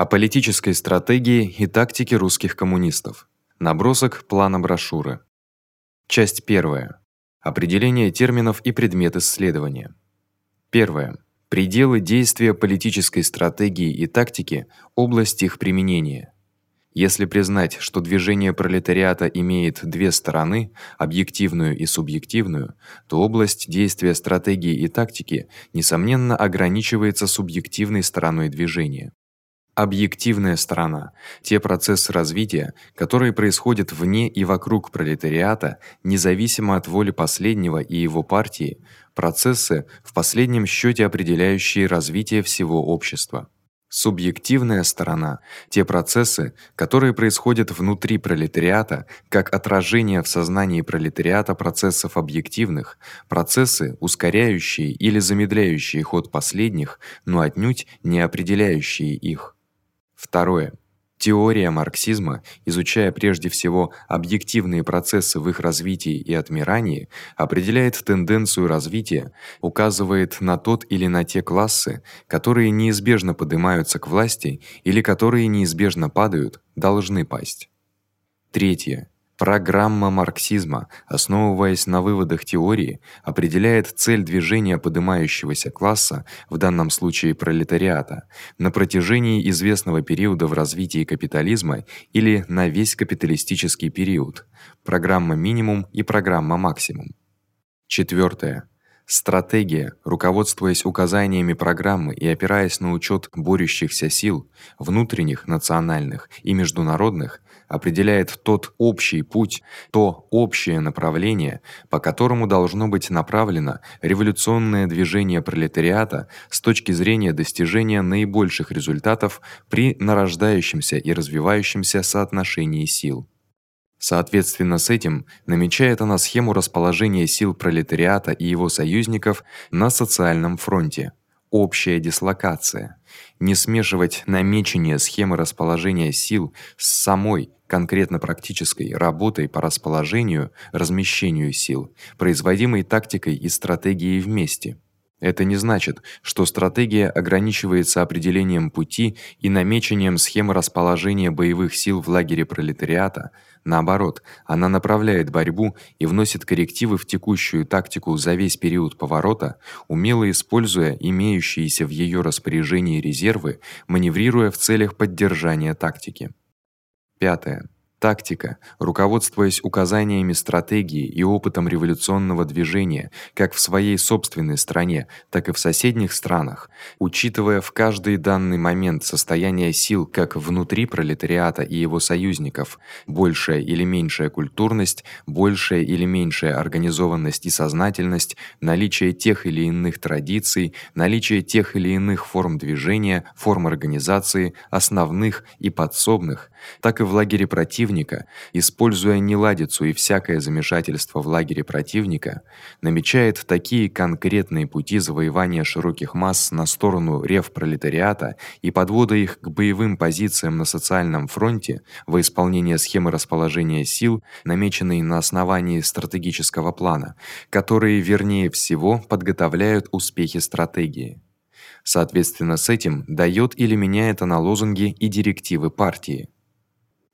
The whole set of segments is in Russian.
О политической стратегии и тактике русских коммунистов. Набросок плана брошюры. Часть первая. Определение терминов и предмет исследования. Первое. Пределы действия политической стратегии и тактики, область их применения. Если признать, что движение пролетариата имеет две стороны, объективную и субъективную, то область действия стратегии и тактики несомненно ограничивается субъективной стороной движения. Объективная сторона те процессы развития, которые происходят вне и вокруг пролетариата, независимо от воли последнего и его партии, процессы в последнем счёте определяющие развитие всего общества. Субъективная сторона те процессы, которые происходят внутри пролетариата, как отражение в сознании пролетариата процессов объективных, процессы, ускоряющие или замедляющие ход последних, но отнюдь не определяющие их. Второе. Теория марксизма, изучая прежде всего объективные процессы в их развитии и отмирании, определяет тенденцию развития, указывает на тот или на те классы, которые неизбежно поднимаются к власти или которые неизбежно падают, должны пасть. Третье. Программа марксизма, основываясь на выводах теории, определяет цель движения поднимающегося класса, в данном случае пролетариата, на протяжении известного периода в развитии капитализма или на весь капиталистический период. Программа минимум и программа максимум. Четвёртое. Стратегия, руководствуясь указаниями программы и опираясь на учёт борющихся сил, внутренних, национальных и международных, определяет тот общий путь, то общее направление, по которому должно быть направлено революционное движение пролетариата с точки зрения достижения наибольших результатов при нарождающемся и развивающемся соотношении сил. Соответственно с этим намечает она схему расположения сил пролетариата и его союзников на социальном фронте. Общая дислокация. Не смешивать намечение схемы расположения сил с самой конкретно практической работой по расположению, размещению сил, производимой тактикой и стратегией вместе. Это не значит, что стратегия ограничивается определением пути и намечением схемы расположения боевых сил в лагере пролетариата. Наоборот, она направляет борьбу и вносит коррективы в текущую тактику за весь период поворота, умело используя имеющиеся в её распоряжении резервы, маневрируя в целях поддержания тактики. Пятое. Тактика, руководствуясь указаниями стратегии и опытом революционного движения, как в своей собственной стране, так и в соседних странах, учитывая в каждый данный момент состояние сил как внутри пролетариата и его союзников, большая или меньшая культурность, большая или меньшая организованность и сознательность, наличие тех или иных традиций, наличие тех или иных форм движения, форм организации, основных и подсобных, так и в лагере противника, используя неладицу и всякое замешательство в лагере противника, намечает такие конкретные пути завоевания широких масс на сторону ревпролетариата и подвода их к боевым позициям на социальном фронте во исполнение схемы расположения сил, намеченной на основании стратегического плана, которые вернее всего подготовляют успехи стратегии. Соответственно с этим даёт или меняет она лозунги и директивы партии.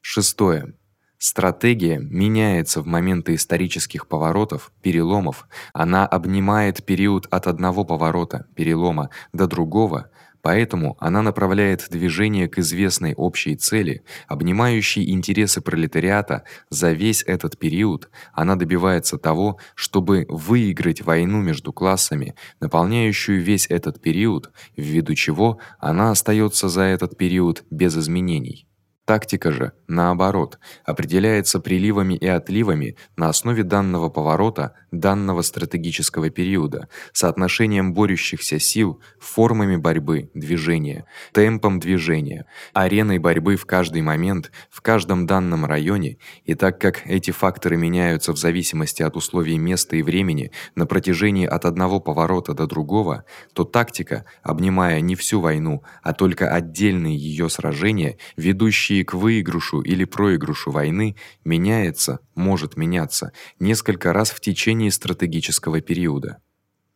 Шестое. Стратегия меняется в моменты исторических поворотов, переломов. Она обнимает период от одного поворота, перелома до другого, поэтому она направляет движение к известной общей цели, обнимающей интересы пролетариата за весь этот период. Она добивается того, чтобы выиграть войну между классами, наполняющую весь этот период, ввиду чего она остаётся за этот период без изменений. Тактика же, наоборот, определяется приливами и отливами на основе данного поворота, данного стратегического периода, соотношением борющихся сил, формами борьбы, движения, темпом движения, ареной борьбы в каждый момент, в каждом данном районе, и так как эти факторы меняются в зависимости от условий места и времени на протяжении от одного поворота до другого, то тактика, обнимая не всю войну, а только отдельные её сражения, ведущие ведущие к выигрышу или проигрышу войны, меняется, может меняться несколько раз в течение стратегического периода.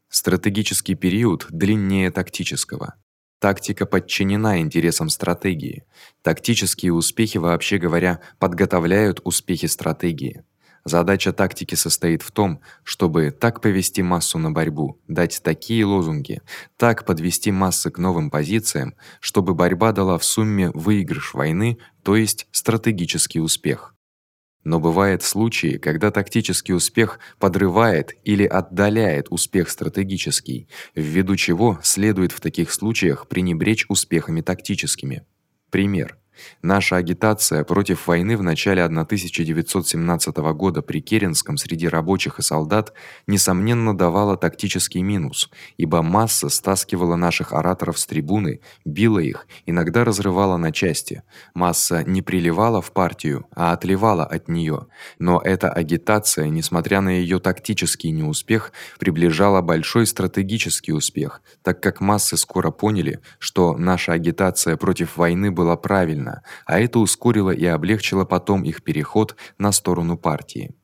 Стратегический период длиннее тактического. Тактика подчинена интересам стратегии. Тактические успехи, вообще говоря, подготовляют успехи стратегии. Задача тактики состоит в том, чтобы так повести массу на борьбу, дать такие лозунги, так подвести массы к новым позициям, чтобы борьба дала в сумме выигрыш войны, то есть стратегический успех. Но бывают случаи, когда тактический успех подрывает или отдаляет успех стратегический, ввиду чего следует в таких случаях пренебречь успехами тактическими. Пример: Наша агитация против войны в начале 1917 года при Керенском среди рабочих и солдат несомненно давала тактический минус, ибо масса стаскивала наших ораторов с трибуны, била их, иногда разрывала на части. Масса не приливала в партию, а отливала от неё. Но эта агитация, несмотря на её тактический неуспех, приближала большой стратегический успех, так как массы скоро поняли, что наша агитация против войны была правильна сильно, а это ускорило и облегчило потом их переход на сторону партии.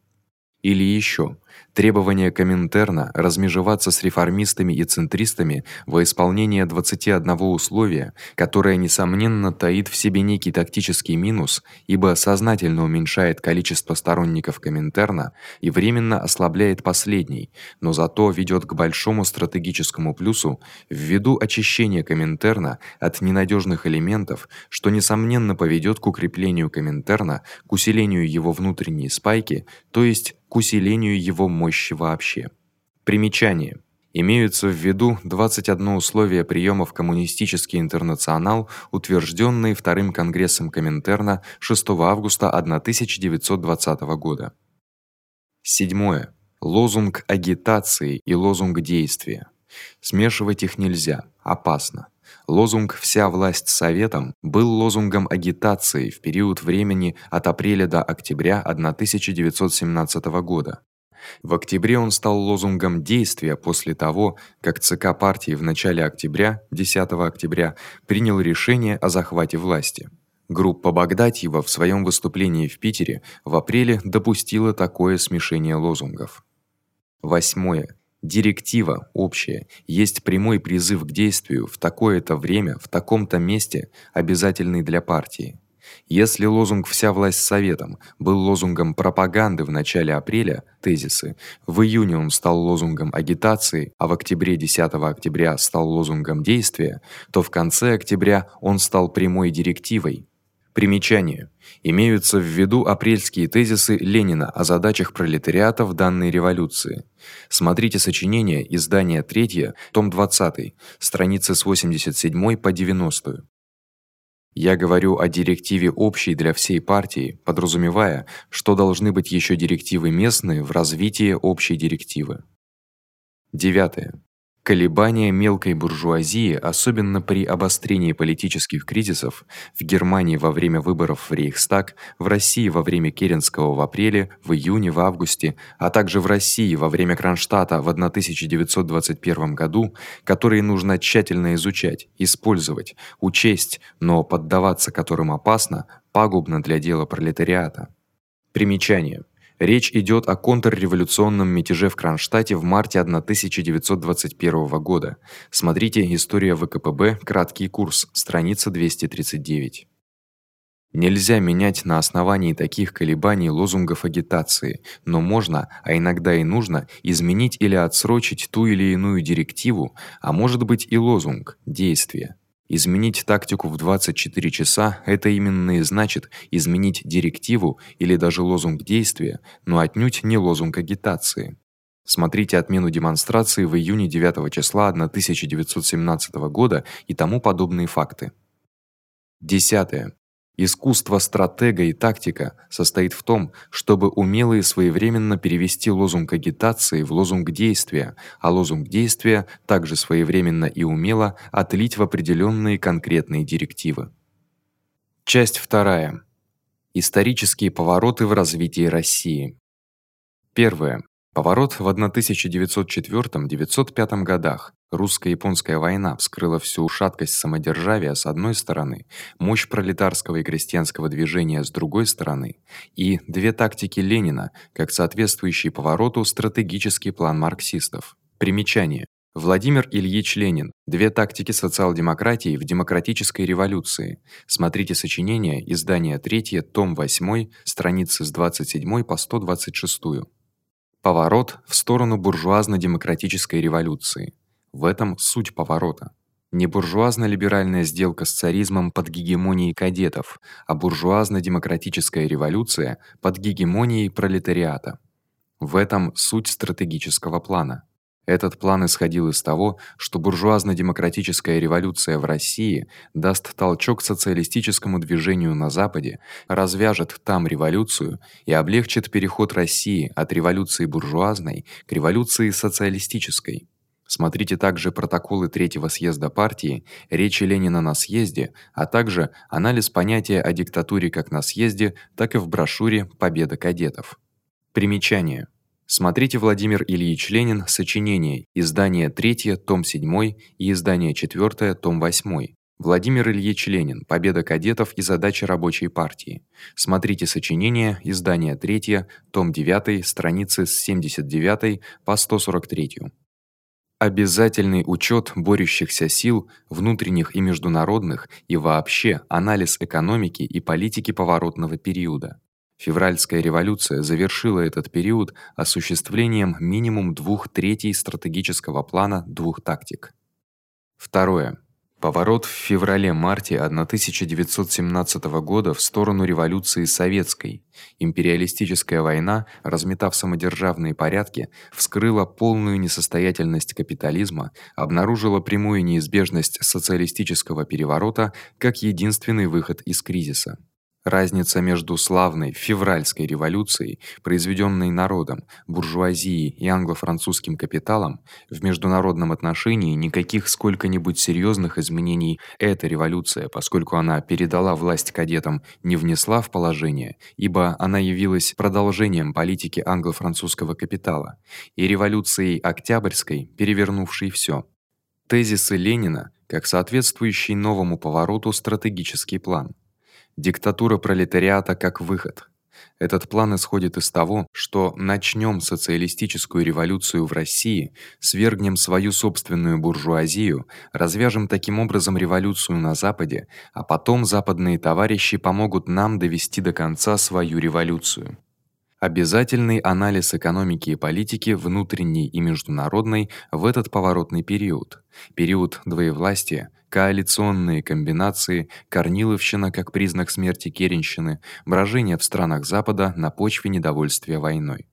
Или ещё требование Коминтерна размежеваться с реформистами и центристами во исполнение 21 условия, которое несомненно таит в себе некий тактический минус, ибо сознательно уменьшает количество сторонников Коминтерна и временно ослабляет последний, но зато ведёт к большому стратегическому плюсу ввиду очищения Коминтерна от ненадёжных элементов, что несомненно поведёт к укреплению Коминтерна, к усилению его внутренней спайки, то есть усилению его мощи вообще. Примечание: имеются в виду 21 условие приёма в коммунистический интернационал, утверждённые вторым конгрессом Коминтерна 6 августа 1920 года. Седьмое. Лозунг агитации и лозунг действия. Смешивать их нельзя, опасно. Лозунг вся власть советом был лозунгом агитации в период времени от апреля до октября 1917 года. В октябре он стал лозунгом действия после того, как ЦК партии в начале октября, 10 октября, принял решение о захвате власти. Группа Багдатьева в своём выступлении в Питере в апреле допустила такое смешение лозунгов. Восьмое. Директива общая есть прямой призыв к действию в такое-то время, в таком-то месте, обязательный для партии. Если лозунг вся власть советом был лозунгом пропаганды в начале апреля, тезисы, в июне он стал лозунгом агитации, а в октябре 10 октября стал лозунгом действия, то в конце октября он стал прямой директивой. Примечание: имеются в виду апрельские тезисы Ленина о задачах пролетариата в данной революции. Смотрите сочинение, издание 3, том 20, страницы с 87 по 90. Я говорю о директиве общей для всей партии, подразумевая, что должны быть ещё директивы местные в развитии общей директивы. Девятое. Колебания мелкой буржуазии, особенно при обострении политических кризисов в Германии во время выборов в Рейхстаг, в России во время Керенского в апреле, в июне, в августе, а также в России во время Кронштадта в 1921 году, которые нужно тщательно изучать, использовать, учесть, но поддаваться которым опасно, пагубно для дела пролетариата. Примечание: Речь идёт о контрреволюционном мятеже в Кронштадте в марте 1921 года. Смотрите История ВКПБ, краткий курс, страница 239. Нельзя менять на основании таких колебаний лозунгов агитации, но можно, а иногда и нужно изменить или отсрочить ту или иную директиву, а может быть и лозунг, действие. Изменить тактику в 24 часа это именно и значит изменить директиву или даже лозунг действия, но отнюдь не лозунг агитации. Смотрите отмену демонстрации в июне 9 числа 1917 года и тому подобные факты. Десятое. Искусство стратега и тактика состоит в том, чтобы умело и своевременно перевести лозунг агитации в лозунг действия, а лозунг действия также своевременно и умело отлить в определённые конкретные директивы. Часть вторая. Исторические повороты в развитии России. Первое. Поворот в 1904-905 годах. Русско-японская война вскрыла всю шаткость самодержавия с одной стороны, мощь пролетарского и крестьянского движения с другой стороны, и две тактики Ленина, как соответствующий повороту стратегический план марксистов. Примечание: Владимир Ильич Ленин. Две тактики социал-демократии в демократической революции. Смотрите сочинение, издание 3, том 8, страницы с 27 по 126. Поворот в сторону буржуазно-демократической революции. В этом суть поворота. Не буржуазно-либеральная сделка с царизмом под гегемонией кадетов, а буржуазно-демократическая революция под гегемонией пролетариата. В этом суть стратегического плана. Этот план исходил из того, что буржуазно-демократическая революция в России даст толчок социалистическому движению на западе, развяжет там революцию и облегчит переход России от революции буржуазной к революции социалистической. Смотрите также протоколы третьего съезда партии, речи Ленина на съезде, а также анализ понятия о диктатуре как на съезде, так и в брошюре Победа кадетов. Примечание: Смотрите Владимир Ильич Ленин. Сочинение. Издание 3, том 7 и издание 4, том 8. Владимир Ильич Ленин. Победа кадетов и задачи рабочей партии. Смотрите сочинение. Издание 3, том 9, страницы с 79 по 143. Обязательный учёт борющихся сил, внутренних и международных, и вообще анализ экономики и политики поворотного периода. Февральская революция завершила этот период осуществлением минимум двух третей стратегического плана двух тактик. Второе. Поворот в феврале-марте 1917 года в сторону революции советской. Империалистическая война, разметав самодержавные порядки, вскрыла полную несостоятельность капитализма, обнаружила прямую неизбежность социалистического переворота как единственный выход из кризиса. Разница между славной февральской революцией, произведённой народом, буржуазией и англо-французским капиталом, в международном отношении никаких сколько-нибудь серьёзных изменений эта революция, поскольку она передала власть кадетам, не внесла в положение, ибо она явилась продолжением политики англо-французского капитала, и революцией Октябрьской, перевернувшей всё. Тезисы Ленина как соответствующий новому повороту стратегический план. Диктатура пролетариата как выход. Этот план исходит из того, что начнём социалистическую революцию в России, свергнем свою собственную буржуазию, развяжем таким образом революцию на западе, а потом западные товарищи помогут нам довести до конца свою революцию. Обязательный анализ экономики и политики внутренней и международной в этот поворотный период. Период двоевластия, коалиционные комбинации, Корниловщина как признак смерти Керенщины, брожение в странах Запада на почве недовольствия войной.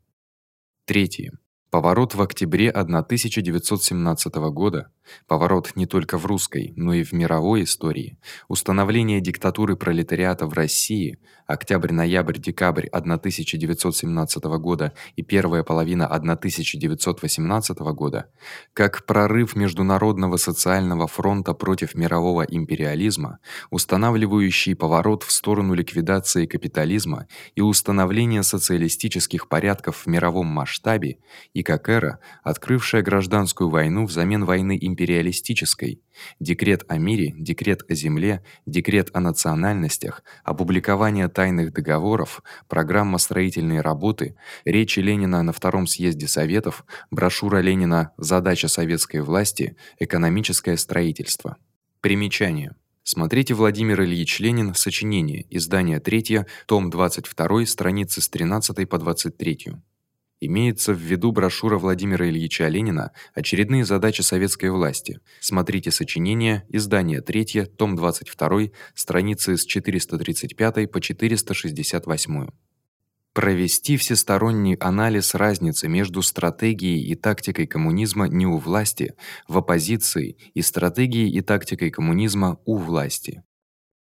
Третье. Поворот в октябре 1917 года, поворот не только в русской, но и в мировой истории. Установление диктатуры пролетариата в России, октябрь-ноябрь-декабрь 1917 года и первая половина 1918 года, как прорыв международного социального фронта против мирового империализма, устанавливающий поворот в сторону ликвидации капитализма и установления социалистических порядков в мировом масштабе и как эра, открывшая гражданскую войну взамен войны империалистической. Декрет о мире, декрет о земле, декрет о национальностях, опубликование тайных договоров, программа строительной работы, речи Ленина на втором съезде советов, брошюра Ленина Задача советской власти, экономическое строительство. Примечание: Смотрите Владимир Ильич Ленин. Сочинение. Издание 3, том 22, страницы с 13 по 23. Имеется в виду брошюра Владимира Ильича Ленина Очередные задачи советской власти. Смотрите сочинение, издание 3, том 22, страницы с 435 по 468. Провести всесторонний анализ разницы между стратегией и тактикой коммунизма не у власти, в оппозиции и стратегией и тактикой коммунизма у власти.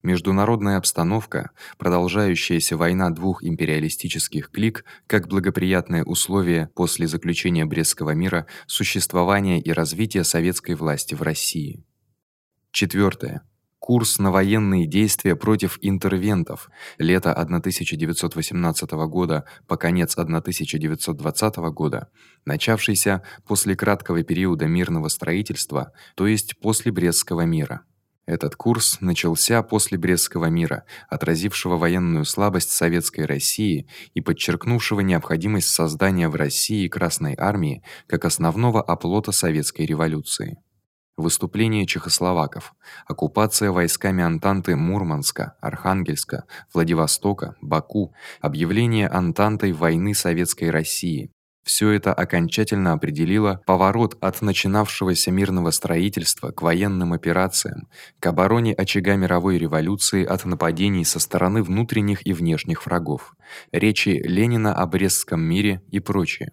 Международная обстановка, продолжающаяся война двух империалистических клик, как благоприятное условие после заключения Брестского мира существования и развития советской власти в России. Четвёртое. Курс на военные действия против интервентов. Лето 1918 года по конец 1920 года, начавшийся после краткого периода мирного строительства, то есть после Брестского мира. Этот курс начался после Брестского мира, отразившего военную слабость советской России и подчеркнувшего необходимость создания в России Красной армии как основного оплота советской революции. Выступление чехословаков, оккупация войсками Антанты Мурманска, Архангельска, Владивостока, Баку, объявление Антантой войны советской России, Всё это окончательно определило поворот от начинавшегося мирного строительства к военным операциям, к обороне очага мировой революции от нападений со стороны внутренних и внешних врагов. Речи Ленина о Брестском мире и прочее.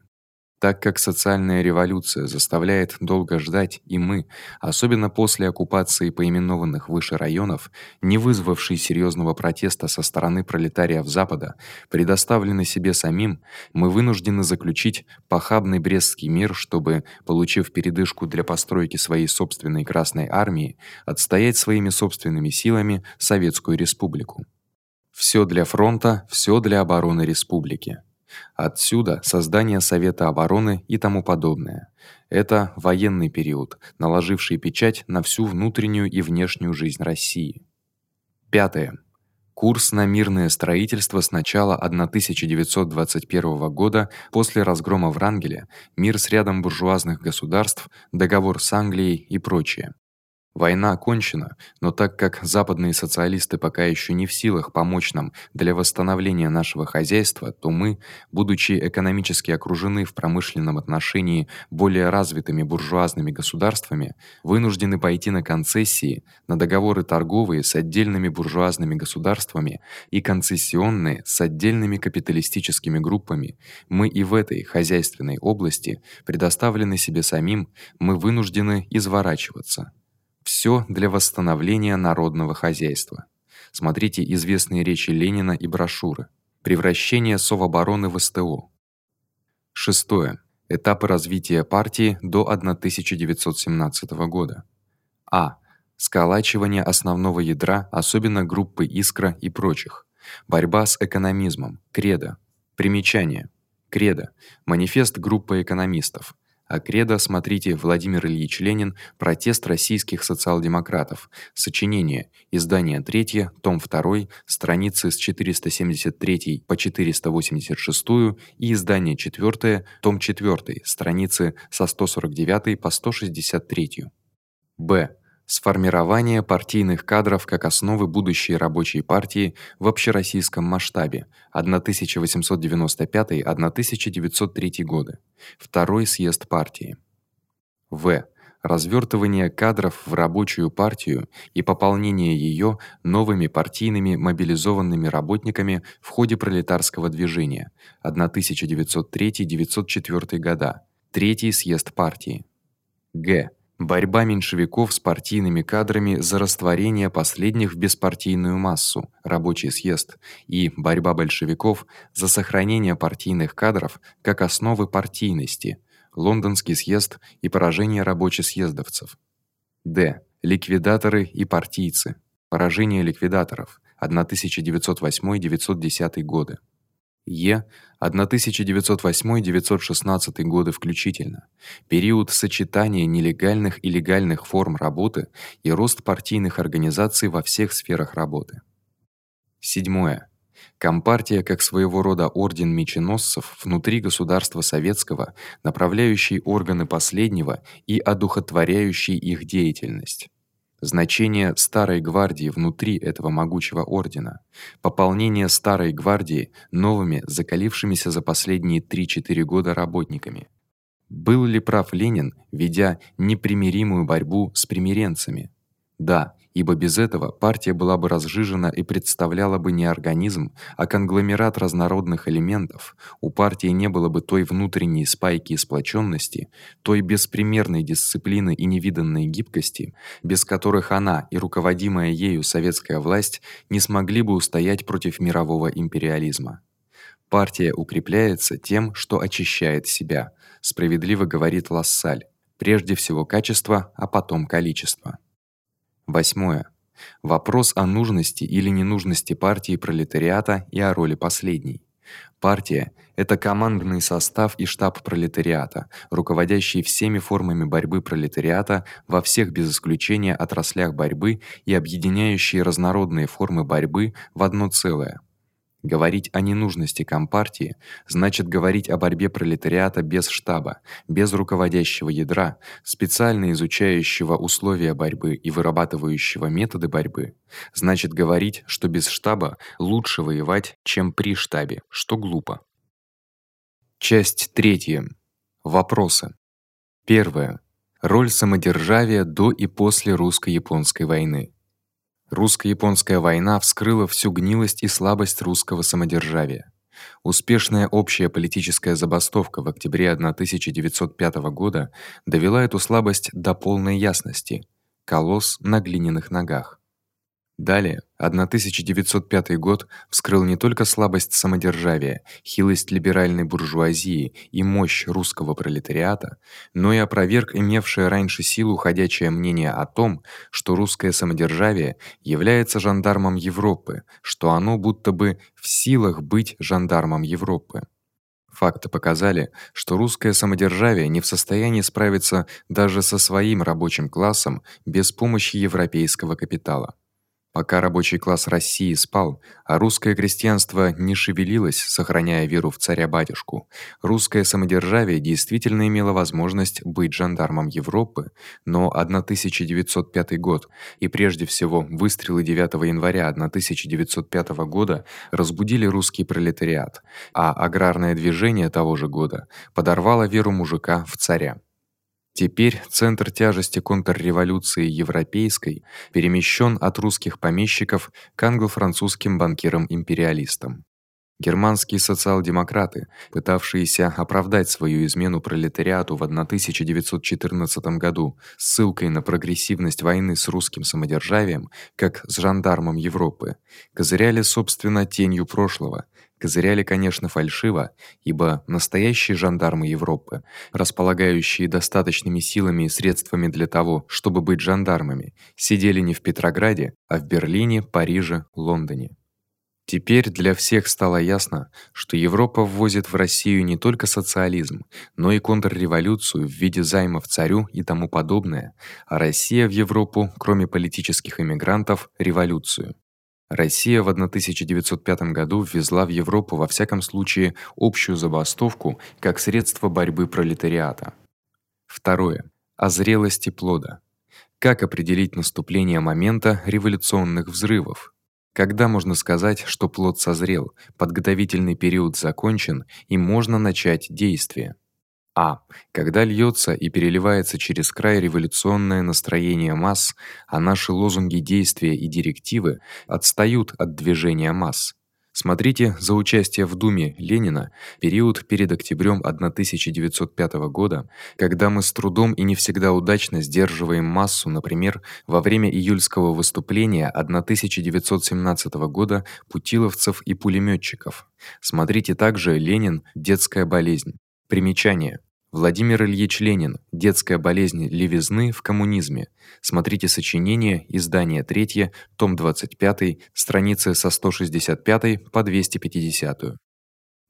Так как социальная революция заставляет долго ждать, и мы, особенно после оккупации поименованных выше районов, не вызвавшей серьёзного протеста со стороны пролетариев Запада, предоставлены себе самим, мы вынуждены заключить похабный Брестский мир, чтобы, получив передышку для постройки своей собственной Красной армии, отстоять своими собственными силами Советскую республику. Всё для фронта, всё для обороны республики. Отсюда создание Совета обороны и тому подобное. Это военный период, наложивший печать на всю внутреннюю и внешнюю жизнь России. Пятое. Курс на мирное строительство с начала 1921 года после разгрома Врангеля, мир с рядом буржуазных государств, договор с Англией и прочее. Война окончена, но так как западные социалисты пока ещё не в силах помочь нам для восстановления нашего хозяйства, то мы, будучи экономически окружены в промышленном отношении более развитыми буржуазными государствами, вынуждены пойти на концессии, на договоры торговые с отдельными буржуазными государствами и концессионные с отдельными капиталистическими группами. Мы и в этой хозяйственной области предоставлены себе самим, мы вынуждены изворачиваться. Всё для восстановления народного хозяйства. Смотрите известные речи Ленина и брошюры. Превращение Совобороны в СТО. Шестое. Этапы развития партии до 1917 года. А. Сколачивание основного ядра, особенно группы Искра и прочих. Борьба с экономизмом. Кредо. Примечание. Кредо. Манифест группы экономистов. А кредо смотрите Владимир Ильич Ленин. Протест российских социал-демократов. Сочинение. Издание 3, том 2, страницы с 473 по 486 и издание 4, том 4, страницы со 149 по 163. Б сформирование партийных кадров как основы будущей рабочей партии в общероссийском масштабе 1895-1903 годы. Второй съезд партии. В. Развёртывание кадров в рабочую партию и пополнение её новыми партийными мобилизованными работниками в ходе пролетарского движения 1903-1904 года. Третий съезд партии. Г Борьба меньшевиков с партийными кадрами за растворение последних в беспартийную массу, рабочий съезд, и борьба большевиков за сохранение партийных кадров как основы партийности, лондонский съезд и поражение рабоче-съездовцев. Д. Ликвидаторы и партийцы. Поражение ликвидаторов 1908-910 годы. Е 1908-916 годы включительно. Период сочетания нелегальных и легальных форм работы и рост партийных организаций во всех сферах работы. Седьмое. Компартия как своего рода орден меченосцев внутри государства советского, направляющий органы последнего и одухотворяющий их деятельность. Значение старой гвардии внутри этого могучего ордена, пополнение старой гвардии новыми закалившимися за последние 3-4 года работниками. Был ли прав Ленин, ведя непримиримую борьбу с примиренцами? Да, ибо без этого партия была бы разжижена и представляла бы не организм, а конгломерат разнородных элементов. У партии не было бы той внутренней спайки и сплочённости, той беспримерной дисциплины и невиданной гибкости, без которых она и руководимая ею советская власть не смогли бы устоять против мирового империализма. Партия укрепляется тем, что очищает себя, справедливо говорит Лассаль. Прежде всего качество, а потом количество. Восьмое. Вопрос о нужности или ненужности партии пролетариата и о роли последней. Партия это командный состав и штаб пролетариата, руководящий всеми формами борьбы пролетариата во всех без исключения отраслях борьбы и объединяющий разнородные формы борьбы в одно целое. Говорить о ненужности компартии значит говорить о борьбе пролетариата без штаба, без руководящего ядра, специально изучающего условия борьбы и вырабатывающего методы борьбы. Значит говорить, что без штаба лучше воевать, чем при штабе, что глупо. Часть третья. Вопросы. Первое. Роль самодержавия до и после русско-японской войны. Русско-японская война вскрыла всю гнилость и слабость русского самодержавия. Успешная общая политическая забастовка в октябре 1905 года довела эту слабость до полной ясности. Колосс на глиняных ногах. Далее 1905 год вскрыл не только слабость самодержавия, хилость либеральной буржуазии и мощь русского пролетариата, но и опроверг имевшее раньше силу ходячее мнение о том, что русское самодержавие является жандармом Европы, что оно будто бы в силах быть жандармом Европы. Факты показали, что русское самодержавие не в состоянии справиться даже со своим рабочим классом без помощи европейского капитала. Пока рабочий класс России спал, а русское крестьянство не шевелилось, сохраняя веру в царя-батюшку, русское самодержавие действительно имело возможность быть жандармом Европы, но 1905 год и прежде всего выстрелы 9 января 1905 года разбудили русский пролетариат, а аграрное движение того же года подорвало веру мужика в царя. Теперь центр тяжести контрреволюции европейской перемещен от русских помещиков к англо-французским банкирам-империалистам. Германские социал-демократы, пытавшиеся оправдать свою измену пролетариату в 1914 году ссылкой на прогрессивность войны с русским самодержавием, как с жандармом Европы, козыряли собственно тенью прошлого, Козыряли, конечно, фальшиво, ибо настоящие жандармы Европы, располагающие достаточными силами и средствами для того, чтобы быть жандармами, сидели не в Петрограде, а в Берлине, Париже, Лондоне. Теперь для всех стало ясно, что Европа ввозит в Россию не только социализм, но и контрреволюцию в виде займов царю и тому подобное, а Россия в Европу, кроме политических эмигрантов, революцию. Россия в 1905 году ввезла в Европу во всяком случае общую забастовку как средство борьбы пролетариата. Второе о зрелости плода. Как определить наступление момента революционных взрывов? Когда можно сказать, что плод созрел, подготовительный период закончен и можно начать действие? А. Когда льётся и переливается через край революционное настроение масс, а наши лозунги действия и директивы отстают от движения масс. Смотрите за участие в Думе Ленина период перед октябрём 1905 года, когда мы с трудом и не всегда удачно сдерживаем массу, например, во время июльского выступления 1917 года путиловцев и пулемётчиков. Смотрите также Ленин детская болезнь. Примечание: Владимир Ильич Ленин. Детская болезнь левизны в коммунизме. Смотрите сочинение, издание 3, том 25, страницы со 165 по 250.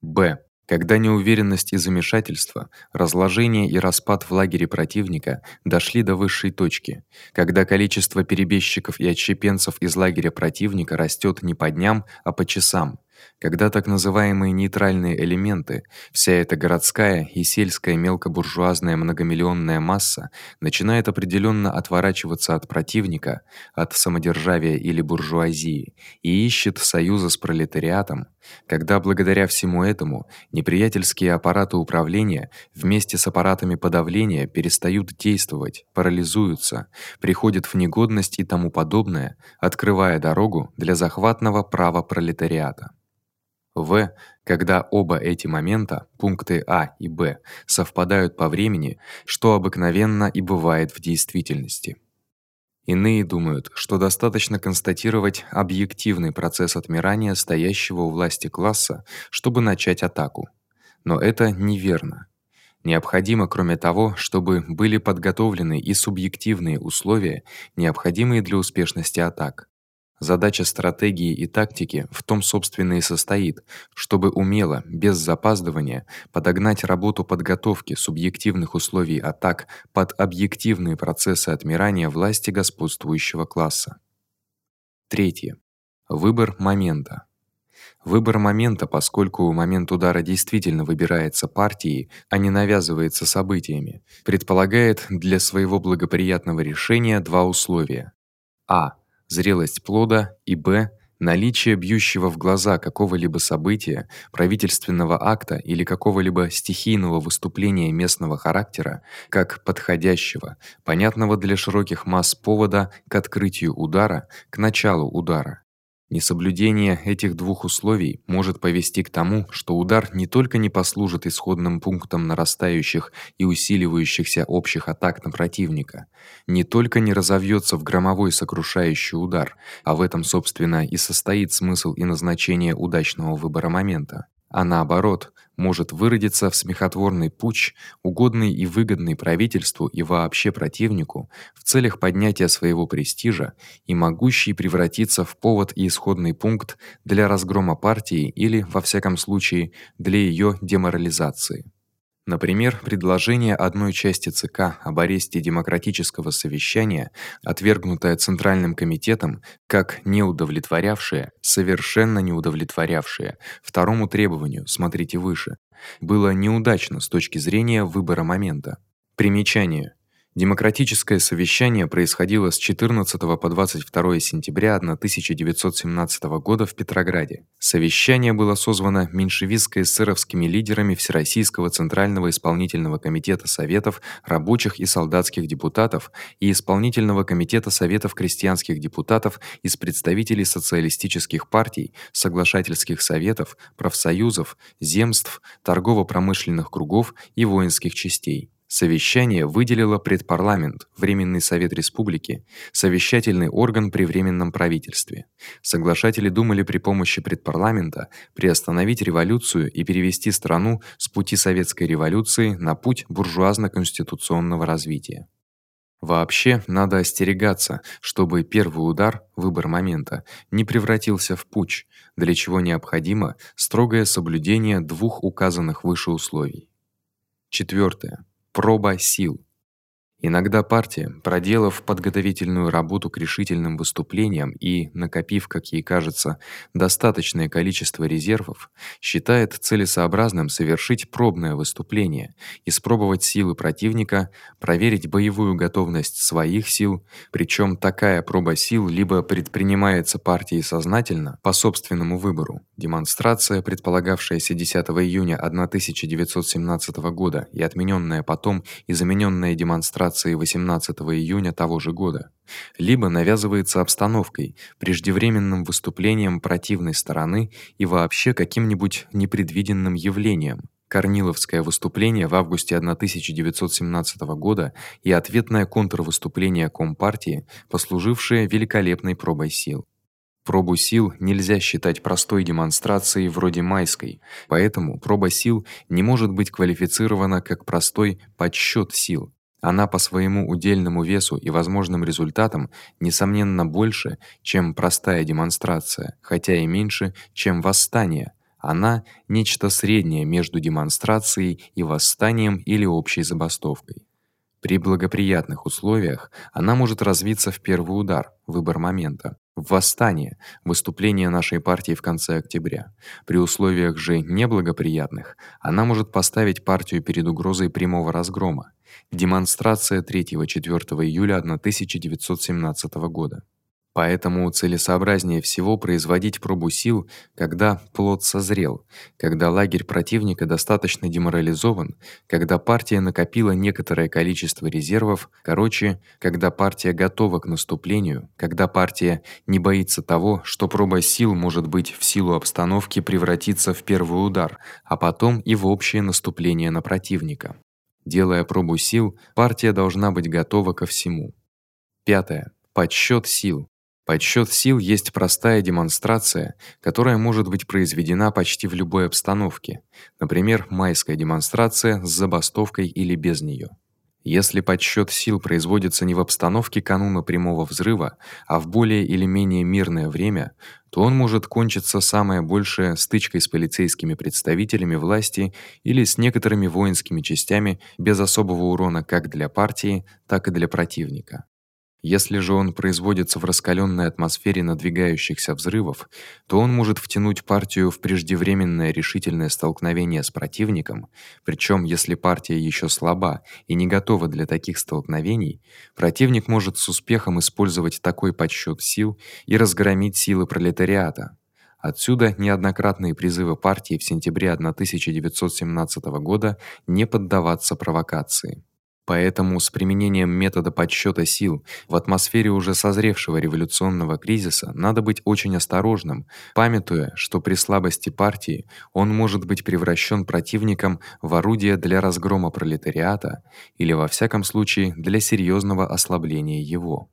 Б. Когда неуверенность и замешательство, разложение и распад в лагере противника дошли до высшей точки, когда количество перебежчиков и отщепенцев из лагеря противника растёт не по дням, а по часам, когда так называемые нейтральные элементы, вся эта городская и сельская мелкобуржуазная многомиллионная масса начинает определённо отворачиваться от противника, от самодержавия или буржуазии и ищет союза с пролетариатом, когда благодаря всему этому неприятельские аппараты управления вместе с аппаратами подавления перестают действовать, парализуются, приходят в негодность и тому подобное, открывая дорогу для захватного права пролетариата. В, когда оба эти момента, пункты А и Б, совпадают по времени, что обыкновенно и бывает в действительности. Иные думают, что достаточно констатировать объективный процесс отмирания стоящего у власти класса, чтобы начать атаку. Но это неверно. Необходимо, кроме того, чтобы были подготовлены и субъективные условия, необходимые для успешности атак. Задача стратегии и тактики в том собственно и состоит, чтобы умело, без запаздывания подогнать работу подготовки субъективных условий атак под объективные процессы отмирания власти господствующего класса. Третье. Выбор момента. Выбор момента, поскольку момент удара действительно выбирается партией, а не навязывается событиями, предполагает для своего благоприятного решения два условия: а зрелость плода и б наличие бьющего в глаза какого-либо события, правительственного акта или какого-либо стихийного выступления местного характера, как подходящего, понятного для широких масс повода к открытию удара, к началу удара. Несоблюдение этих двух условий может повести к тому, что удар не только не послужит исходным пунктом нарастающих и усиливающихся общих атак на противника, не только не разовьётся в громовой сокрушающий удар, а в этом, собственно, и состоит смысл и назначение удачного выбора момента, а наоборот, может выродиться в смехотворный путч, угодный и выгодный правительству и вообще противнику в целях поднятия своего престижа и могущий превратиться в повод и исходный пункт для разгрома партии или во всяком случае для её деморализации. Например, предложение одной части ЦК об аресте демократического совещания, отвергнутое Центральным комитетом как не удовлетворявшее, совершенно не удовлетворявшее второму требованию, смотрите выше, было неудачно с точки зрения выбора момента. Примечание: Демократическое совещание происходило с 14 по 22 сентября 1917 года в Петрограде. Совещание было созвано меньшевистско-эсеровскими лидерами Всероссийского Центрального исполнительного комитета советов рабочих и солдатских депутатов и исполнительного комитета советов крестьянских депутатов из представителей социалистических партий, соглашательских советов, профсоюзов, земств, торгово-промышленных кругов и воинских частей. Совещание выделило предпарламент, Временный совет республики, совещательный орган при временном правительстве. Соглашатели думали при помощи предпарламента приостановить революцию и перевести страну с пути советской революции на путь буржуазно-конституционного развития. Вообще, надо остерегаться, чтобы первый удар, выбор момента, не превратился в путч, для чего необходимо строгое соблюдение двух указанных выше условий. Четвёртое проба сил. Иногда партия, проделав подготовительную работу к решительным выступлениям и накопив, как ей кажется, достаточное количество резервов, считает целесообразным совершить пробное выступление, испробовать силы противника, проверить боевую готовность своих сил, причём такая проба сил либо предпринимается партией сознательно по собственному выбору. Демонстрация, предполагавшаяся 10 июня 1917 года и отменённая потом и заменённая демонстрацией демонстрации 18 июня того же года, либо навязывается обстановкой, преждевременным выступлением противной стороны и вообще каким-нибудь непредвиденным явлением. Корниловское выступление в августе 1917 года и ответное контрвыступление Компартии, послужившее великолепной пробой сил. Пробу сил нельзя считать простой демонстрацией вроде майской, поэтому проба сил не может быть квалифицирована как простой подсчёт сил. Она по своему удельному весу и возможным результатам несомненно больше, чем простая демонстрация, хотя и меньше, чем восстание. Она нечто среднее между демонстрацией и восстанием или общей забастовкой. При благоприятных условиях она может развиться в первый удар, выбор момента, в восстание, выступление нашей партии в конце октября. При условиях же неблагоприятных она может поставить партию перед угрозой прямого разгрома. Демонстрация 3-4 июля 1917 года. Поэтому целесообразнее всего производить пробу сил, когда плод созрел, когда лагерь противника достаточно деморализован, когда партия накопила некоторое количество резервов, короче, когда партия готова к наступлению, когда партия не боится того, что проба сил может быть в силу обстановки превратиться в первый удар, а потом и в общее наступление на противника. Делая пробу сил, партия должна быть готова ко всему. Пятое. Подсчёт сил. Подсчёт сил есть простая демонстрация, которая может быть произведена почти в любой обстановке. Например, майская демонстрация с забастовкой или без неё. Если подсчёт сил производится не в обстановке кануна прямого взрыва, а в более или менее мирное время, то он может кончиться самое большее стычкой с полицейскими представителями власти или с некоторыми воинскими частями без особого урона как для партии, так и для противника. Если же он производится в раскалённой атмосфере надвигающихся взрывов, то он может втянуть партию в преждевременное решительное столкновение с противником, причём если партия ещё слаба и не готова для таких столкновений, противник может с успехом использовать такой подсчёт сил и разгромить силы пролетариата. Отсюда неоднократные призывы партии в сентябре 1917 года не поддаваться провокации. Поэтому с применением метода подсчёта сил в атмосфере уже созревшего революционного кризиса надо быть очень осторожным, памятуя, что при слабости партии он может быть превращен противником в орудие для разгрома пролетариата или во всяком случае для серьезного ослабления его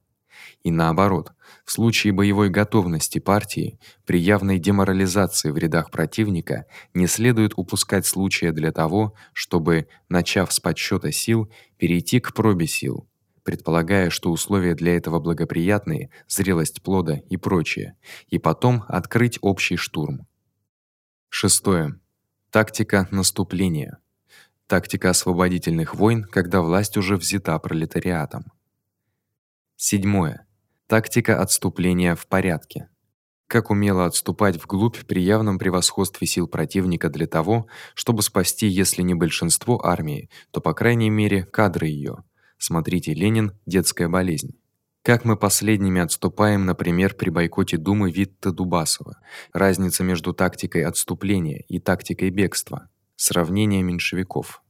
и наоборот. В случае боевой готовности партии при явной деморализации в рядах противника не следует упускать случая для того, чтобы, начав с подсчёта сил, перейти к пробе сил, предполагая, что условия для этого благоприятные, зрелость плода и прочее, и потом открыть общий штурм. Шестое. Тактика наступления. Тактика освободительных войн, когда власть уже взята пролетариатом. Седьмое. Тактика отступления в порядке. Как умело отступать вглубь при явном превосходстве сил противника для того, чтобы спасти, если не большинство армии, то по крайней мере кадры её. Смотрите Ленин. Детская болезнь. Как мы последними отступаем, например, при бойкоте Думы Витта Дубасова. Разница между тактикой отступления и тактикой бегства. Сравнение меньшевиков.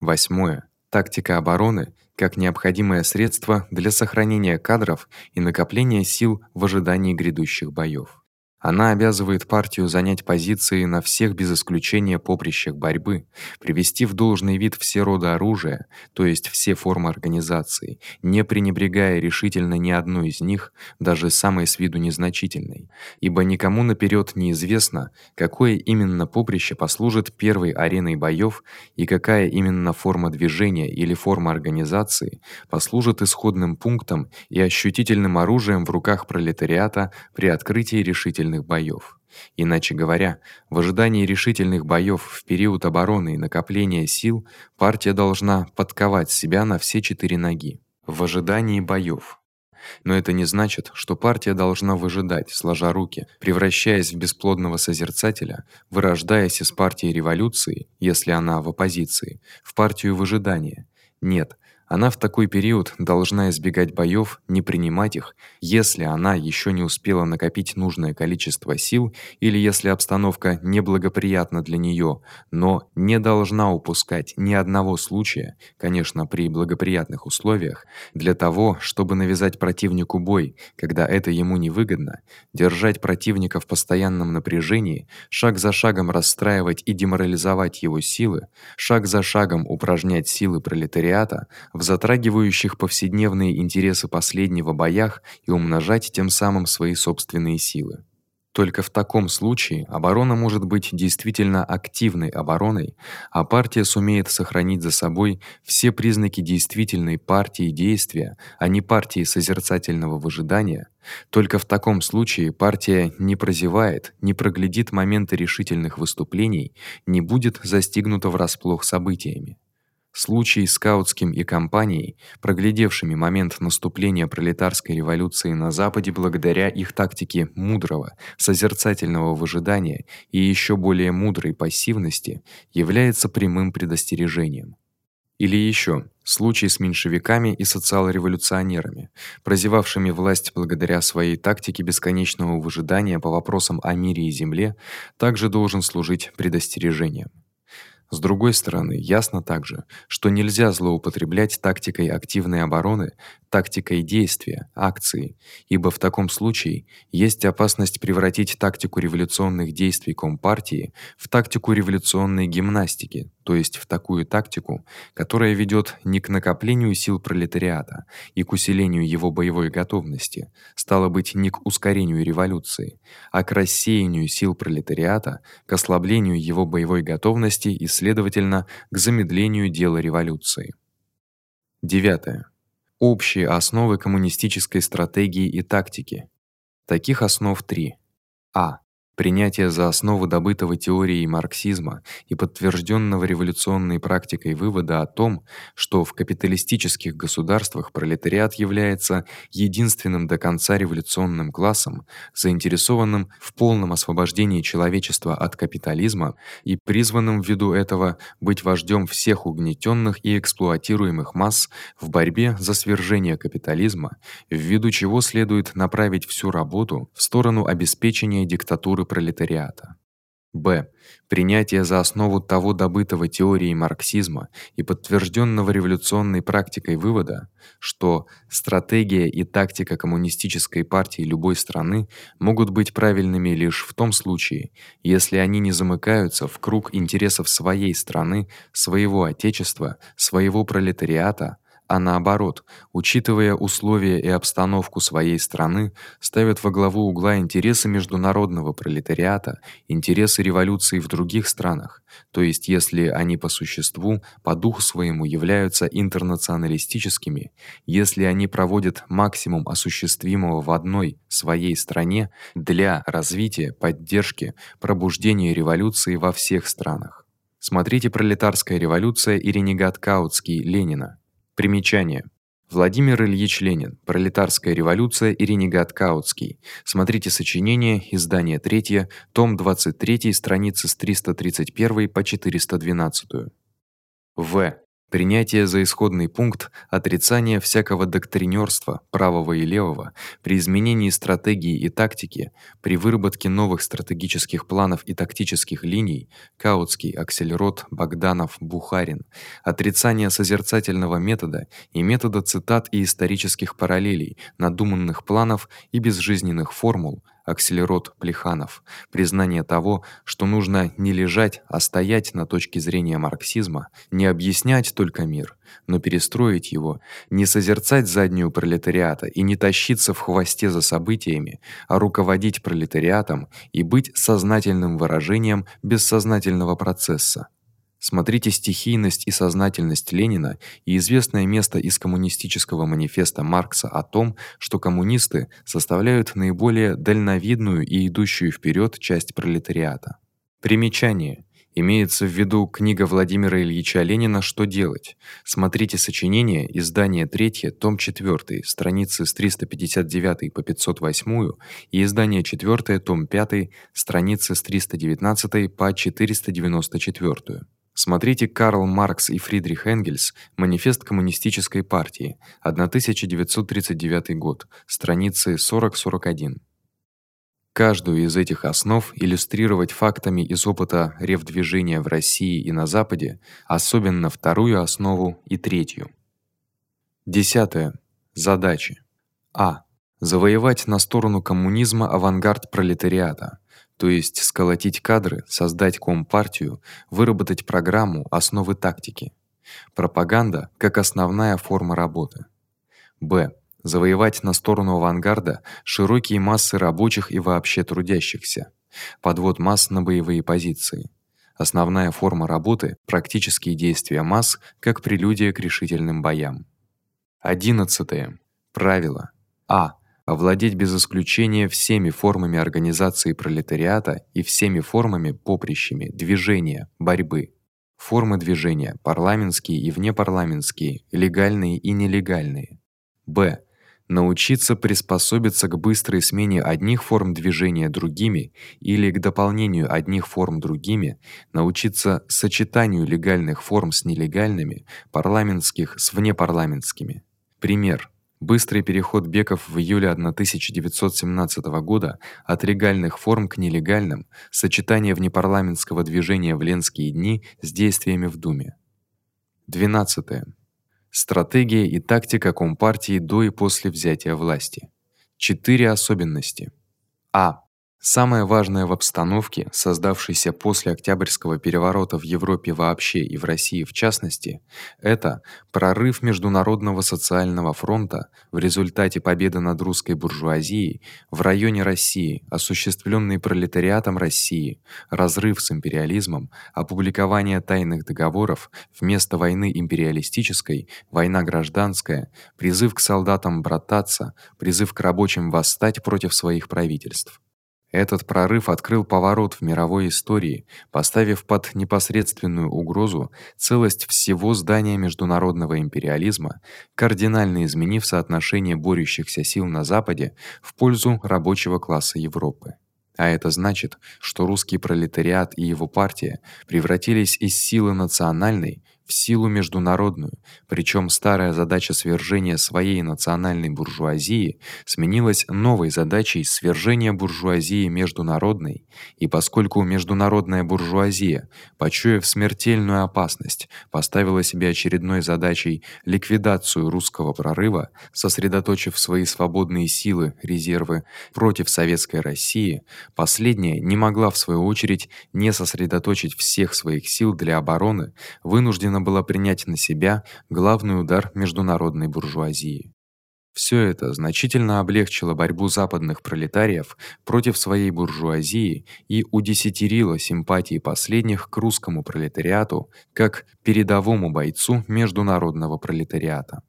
Восьмое. Тактика обороны как необходимое средство для сохранения кадров и накопления сил в ожидании грядущих боёв. Она обязывает партию занять позиции на всех без исключения поприщах борьбы, привести в должный вид все роды оружия, то есть все формы организации, не пренебрегая решительно ни одной из них, даже самой с виду незначительной, ибо никому наперёд не известно, какое именно поприще послужит первой ареной боёв и какая именно форма движения или форма организации послужит исходным пунктом и ощутительным оружием в руках пролетариата при открытии решительных решительных боёв. Иначе говоря, в ожидании решительных боёв в период обороны и накопления сил партия должна подковать себя на все четыре ноги. В ожидании боёв. Но это не значит, что партия должна выжидать, сложа руки, превращаясь в бесплодного созерцателя, вырождаясь из партии революции, если она в оппозиции, в партию выжидания. Нет, она в такой период должна избегать боёв, не принимать их, если она ещё не успела накопить нужное количество сил или если обстановка неблагоприятна для неё, но не должна упускать ни одного случая, конечно, при благоприятных условиях, для того, чтобы навязать противнику бой, когда это ему невыгодно, держать противника в постоянном напряжении, шаг за шагом расстраивать и деморализовать его силы, шаг за шагом упражнять силы пролетариата в затрагивающих повседневные интересы последнего боях и умножать тем самым свои собственные силы. Только в таком случае оборона может быть действительно активной обороной, а партия сумеет сохранить за собой все признаки действительной партии действия, а не партии созерцательного выжидания. Только в таком случае партия не прозевает, не проглядит моменты решительных выступлений, не будет застигнута врасплох событиями. Случай с Каутским и компанией, проглядевшими момент наступления пролетарской революции на западе благодаря их тактике мудрого, созерцательного выжидания и ещё более мудрой пассивности, является прямым предостережением. Или ещё случай с меньшевиками и социал-революционерами, прозевавшими власть благодаря своей тактике бесконечного выжидания по вопросам о мире и земле, также должен служить предостережением. С другой стороны, ясно также, что нельзя злоупотреблять тактикой активной обороны, тактикой действия, акции, ибо в таком случае есть опасность превратить тактику революционных действий компартии в тактику революционной гимнастики, то есть в такую тактику, которая ведёт не к накоплению сил пролетариата и к усилению его боевой готовности, стало быть, не к ускорению революции, а к рассеянию сил пролетариата, к ослаблению его боевой готовности и, следовательно, к замедлению дела революции. Девятое. Общие основы коммунистической стратегии и тактики. Таких основ три: А принятие за основу добытого теорией марксизма и подтверждённого революционной практикой вывода о том, что в капиталистических государствах пролетариат является единственным до конца революционным классом, заинтересованным в полном освобождении человечества от капитализма и призванным ввиду этого быть вождём всех угнетённых и эксплуатируемых масс в борьбе за свержение капитализма, ввиду чего следует направить всю работу в сторону обеспечения диктатуры пролетариата. Б. Принятие за основу того добытого теорией марксизма и подтверждённого революционной практикой вывода, что стратегия и тактика коммунистической партии любой страны могут быть правильными лишь в том случае, если они не замыкаются в круг интересов своей страны, своего отечества, своего пролетариата, а наоборот, учитывая условия и обстановку своей страны, ставят во главу угла интересы международного пролетариата, интересы революции в других странах, то есть если они по существу, по духу своему являются интернационалистическими, если они проводят максимум осуществимого в одной своей стране для развития, поддержки, пробуждения революции во всех странах. Смотрите Пролетарская революция и ренегат Каутский Ленина. Примечание. Владимир Ильич Ленин. Пролетарская революция и ренегат Каутский. Смотрите сочинение, издание 3, том 23, страницы с 331 по 412. В. Принятие за исходный пункт отрицания всякого доктринёрства, правого и левого, при изменении стратегии и тактики, при выработке новых стратегических планов и тактических линий Каутский, Аксельрод, Богданов, Бухарин. Отрицание созерцательного метода и метода цитат и исторических параллелей, надуманных планов и безжизненных формул, Акселерод Плеханов. Признание того, что нужно не лежать, а стоять на точке зрения марксизма, не объяснять только мир, но перестроить его, не созерцать заднюю пролетариата и не тащиться в хвосте за событиями, а руководить пролетариатом и быть сознательным выражением бессознательного процесса. Смотрите стихийность и сознательность Ленина и известное место из коммунистического манифеста Маркса о том, что коммунисты составляют наиболее дальновидную и идущую вперед часть пролетариата. Примечание: Имеется в виду книга Владимира Ильича Ленина Что делать. Смотрите сочинение, издание 3, том 4, страницы с 359 по 508 и издание 4, том 5, страницы с 319 по 494. Смотрите Карл Маркс и Фридрих Энгельс. Манифест коммунистической партии. 1939 год. Страницы 40-41. Каждую из этих основ иллюстрировать фактами из опыта ревдвижения в России и на западе, особенно вторую основу и третью. Десятое. Задачи. А. Завоевать на сторону коммунизма авангард пролетариата то есть сколотить кадры, создать компартию, выработать программу, основы тактики. Пропаганда как основная форма работы. Б. Завоевать на сторону авангарда широкие массы рабочих и вообще трудящихся. Подвод масс на боевые позиции. Основная форма работы практические действия масс как прелюдия к решительным боям. 11. Правило. А овладеть без исключения всеми формами организации пролетариата и всеми формами поприщами движения, борьбы. Формы движения: парламентские и внепарламентские, легальные и нелегальные. Б. Научиться приспособиться к быстрой смене одних форм движения другими или к дополнению одних форм другими, научиться сочетанию легальных форм с нелегальными, парламентских с внепарламентскими. Пример: Быстрый переход беков в июле 1917 года от легальных форм к нелегальным, сочетание внепарламентского движения в Ленские дни с действиями в Думе. 12. Стратегия и тактика компартии до и после взятия власти. Четыре особенности. А. Самое важное в обстановке, создавшейся после Октябрьского переворота в Европе вообще и в России в частности, это прорыв международного социального фронта в результате победы над русской буржуазией в районе России, осуществлённый пролетариатом России, разрыв с империализмом, опубликование тайных договоров вместо войны империалистической, война гражданская, призыв к солдатам брататься, призыв к рабочим восстать против своих правительств. Этот прорыв открыл поворот в мировой истории, поставив под непосредственную угрозу целость всего здания международного империализма, кардинально изменив соотношение борющихся сил на западе в пользу рабочего класса Европы. А это значит, что русский пролетариат и его партия превратились из силы национальной в силу международную, причём старая задача свержения своей национальной буржуазии сменилась новой задачей свержения буржуазии международной, и поскольку международная буржуазия, почуяв смертельную опасность, поставила себе очередной задачей ликвидацию русского прорыва, сосредоточив свои свободные силы, резервы против советской России, последняя не могла в свою очередь не сосредоточить всех своих сил для обороны, вынуждена было принять на себя главный удар международной буржуазии. Всё это значительно облегчило борьбу западных пролетариев против своей буржуазии и удесятерило симпатии последних к русскому пролетариату как передовому бойцу международного пролетариата.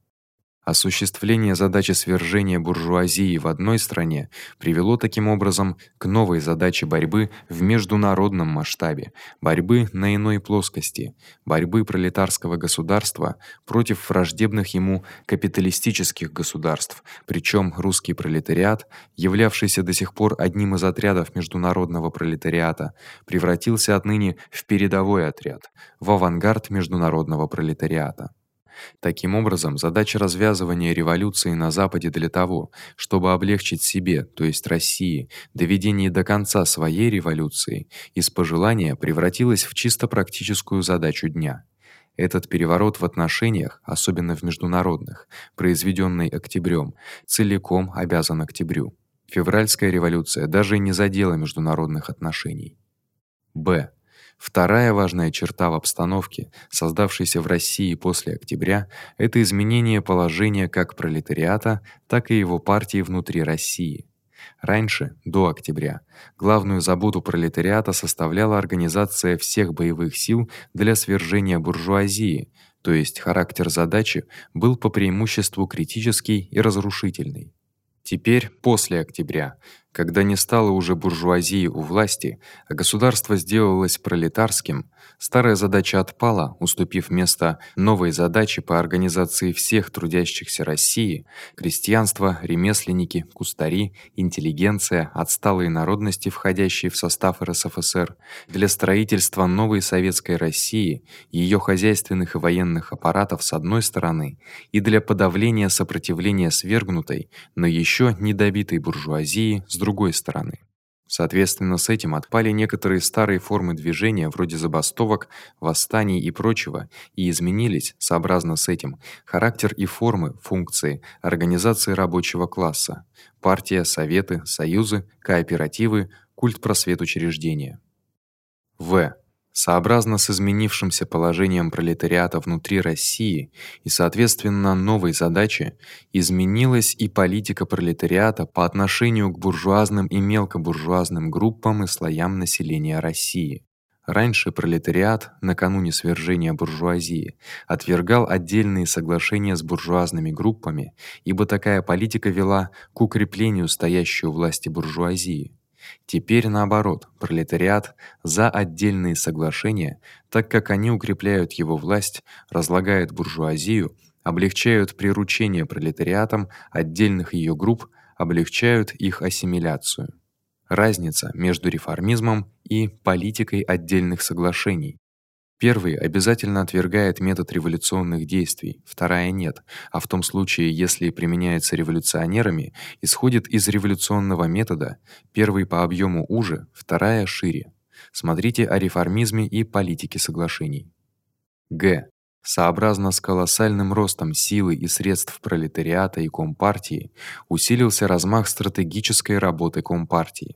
Осуществление задачи свержения буржуазии в одной стране привело таким образом к новой задаче борьбы в международном масштабе, борьбы на иной плоскости, борьбы пролетарского государства против враждебных ему капиталистических государств. Причём русский пролетариат, являвшийся до сих пор одним из отрядов международного пролетариата, превратился отныне в передовой отряд, в авангард международного пролетариата. Таким образом, задача развязывания революции на западе для того, чтобы облегчить себе, то есть России, доведение до конца своей революции, из пожелания превратилась в чисто практическую задачу дня. Этот переворот в отношениях, особенно в международных, произведённый октябрём, целиком обязан октябрю. Февральская революция даже не задела международных отношений. Б. Вторая важная черта в обстановке, создавшейся в России после октября, это изменение положения как пролетариата, так и его партии внутри России. Раньше, до октября, главную заботу пролетариата составляла организация всех боевых сил для свержения буржуазии, то есть характер задачи был по преимуществу критический и разрушительный. Теперь, после октября, когда не стало уже буржуазии у власти, а государство сделалось пролетарским, старая задача отпала, уступив место новой задаче по организации всех трудящихся России: крестьянство, ремесленники, кустари, интеллигенция, отсталые народности, входящие в состав РСФСР, для строительства новой советской России, её хозяйственных и военных аппаратов с одной стороны, и для подавления сопротивления свергнутой, но ещё недобитой буржуазии с другой стороны. Соответственно, с этим отпали некоторые старые формы движения вроде забастовок, восстаний и прочего, и изменились сообразно с этим характер и формы, функции организации рабочего класса: партия, советы, союзы, кооперативы, культ просветучреждения. В сообразно с изменившимся положением пролетариата внутри России и соответственно новой задаче, изменилась и политика пролетариата по отношению к буржуазным и мелкобуржуазным группам и слоям населения России. Раньше пролетариат накануне свержения буржуазии отвергал отдельные соглашения с буржуазными группами, ибо такая политика вела к укреплению стоящей у власти буржуазии. Теперь наоборот, пролетариат за отдельные соглашения, так как они укрепляют его власть, разлагают буржуазию, облегчают приручение пролетариатом отдельных её групп, облегчают их ассимиляцию. Разница между реформизмом и политикой отдельных соглашений. Первый обязательно отвергает метод революционных действий, вторая нет. А в том случае, если применяется революционерами, исходит из революционного метода, первый по объёму уже, вторая шире. Смотрите о реформизме и политике соглашений. Г. Сообразно с колоссальным ростом силы и средств пролетариата и компартии усилился размах стратегической работы компартии.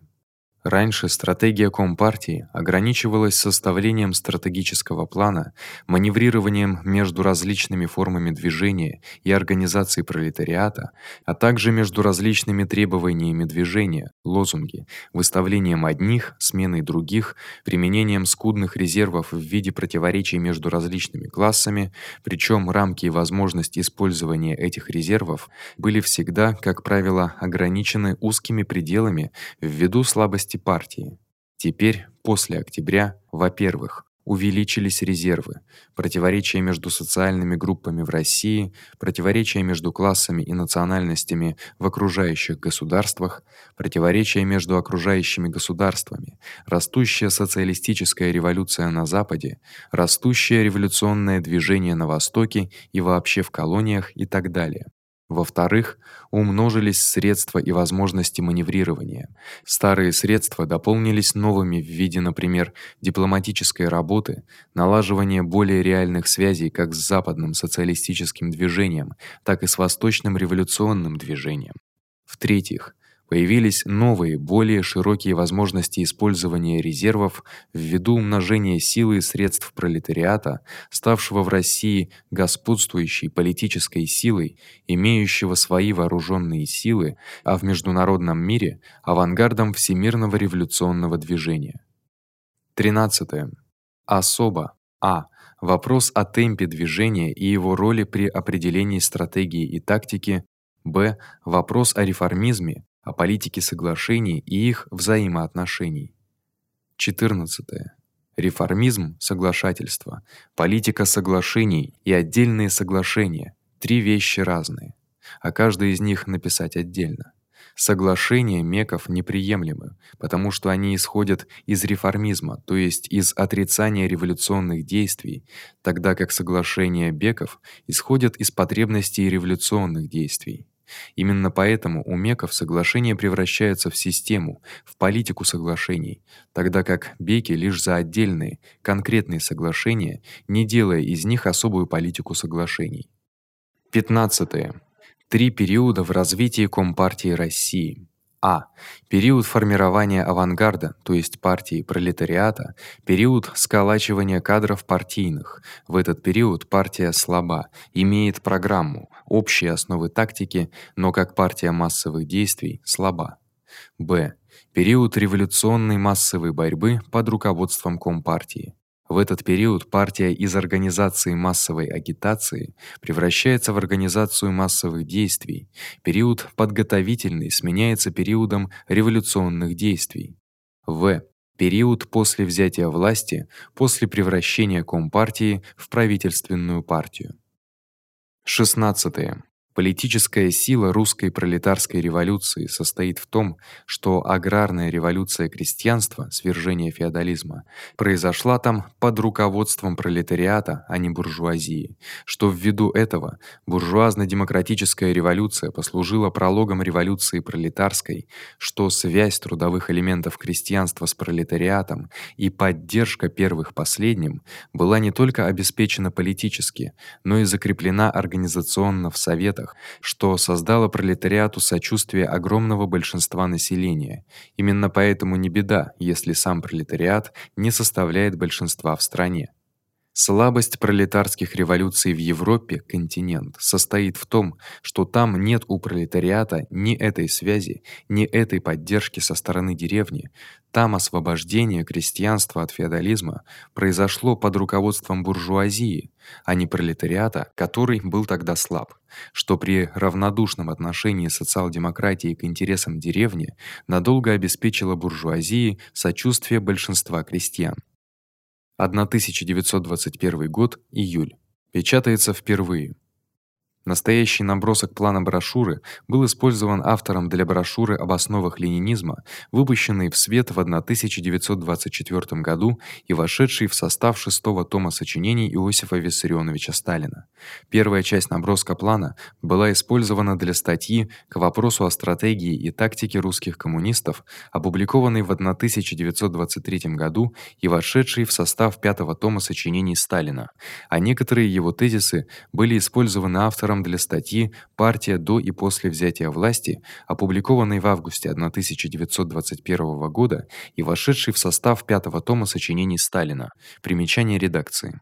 Раньше стратегия компартии ограничивалась составлением стратегического плана, маневрированием между различными формами движения и организацией пролетариата, а также между различными требованиями движения, лозунги, выставлением одних, сменой других, применением скудных резервов в виде противоречий между различными классами, причём рамки и возможность использования этих резервов были всегда, как правило, ограничены узкими пределами ввиду слабости деятельности партии. Теперь, после октября, во-первых, увеличились резервы, противоречия между социальными группами в России, противоречия между классами и национальностями в окружающих государствах, противоречия между окружающими государствами, растущая социалистическая революция на западе, растущее революционное движение на востоке и вообще в колониях и так далее. Во-вторых, умножились средства и возможности маневрирования. Старые средства дополнились новыми в виде, например, дипломатической работы, налаживания более реальных связей как с западным социалистическим движением, так и с восточным революционным движением. В-третьих, Появились новые, более широкие возможности использования резервов ввиду умножения силы и средств пролетариата, ставшего в России господствующей политической силой, имеющего свои вооружённые силы, а в международном мире авангардом всемирного революционного движения. 13. Особо а Вопрос о темпе движения и его роли при определении стратегии и тактики. Б. Вопрос о реформизме, о политике соглашений и их взаимоотношений. 14. Реформизм, соглашательство, политика соглашений и отдельные соглашения три вещи разные, а каждый из них написать отдельно. Соглашения меков неприемлемы, потому что они исходят из реформизма, то есть из отрицания революционных действий, тогда как соглашения беков исходят из потребностей революционных действий. Именно поэтому у меков соглашения превращаются в систему, в политику соглашений, тогда как беки лишь за отдельные, конкретные соглашения, не делая из них особую политику соглашений. 15. Три периода в развитии компартии России. А. Период формирования авангарда, то есть партии пролетариата, период сколачивания кадров партийных. В этот период партия слаба, имеет программу, общие основы тактики, но как партия массовых действий слаба. Б. Период революционной массовой борьбы под руководством компартии. В этот период партия из организации массовой агитации превращается в организацию массовых действий. Период подготовительный сменяется периодом революционных действий. В. Период после взятия власти, после превращения компартии в правительственную партию. 16. Политическая сила русской пролетарской революции состоит в том, что аграрная революция крестьянства, свержение феодализма, произошла там под руководством пролетариата, а не буржуазии, что ввиду этого буржуазно-демократическая революция послужила прологом революции пролетарской, что связь трудовых элементов крестьянства с пролетариатом и поддержка первых последним была не только обеспечена политически, но и закреплена организационно в советах Штатах, что создало пролетариату сочувствие огромного большинства населения. Именно поэтому не беда, если сам пролетариат не составляет большинства в стране. Слабость пролетарских революций в Европе, континент, состоит в том, что там нет у пролетариата ни этой связи, ни этой поддержки со стороны деревни. Там освобождение крестьянства от феодализма произошло под руководством буржуазии, а не пролетариата, который был тогда слаб, что при равнодушном отношении социал-демократии к интересам деревни надолго обеспечило буржуазии сочувствие большинства крестьян. 1921 год, июль. Печатается впервые. Настоящий набросок плана брошюры был использован автором для брошюры об основах ленинизма, выпущенной в свет в 1924 году и вошедшей в состав шестого тома сочинений Иосифа Виссарионовича Сталина. Первая часть наброска плана была использована для статьи к вопросу о стратегии и тактике русских коммунистов, опубликованной в 1923 году и вошедшей в состав пятого тома сочинений Сталина. А некоторые его тезисы были использованы автором автором для статьи Партия до и после взятия власти, опубликованной в августе 1921 года и вошедшей в состав пятого тома сочинений Сталина. Примечание редакции.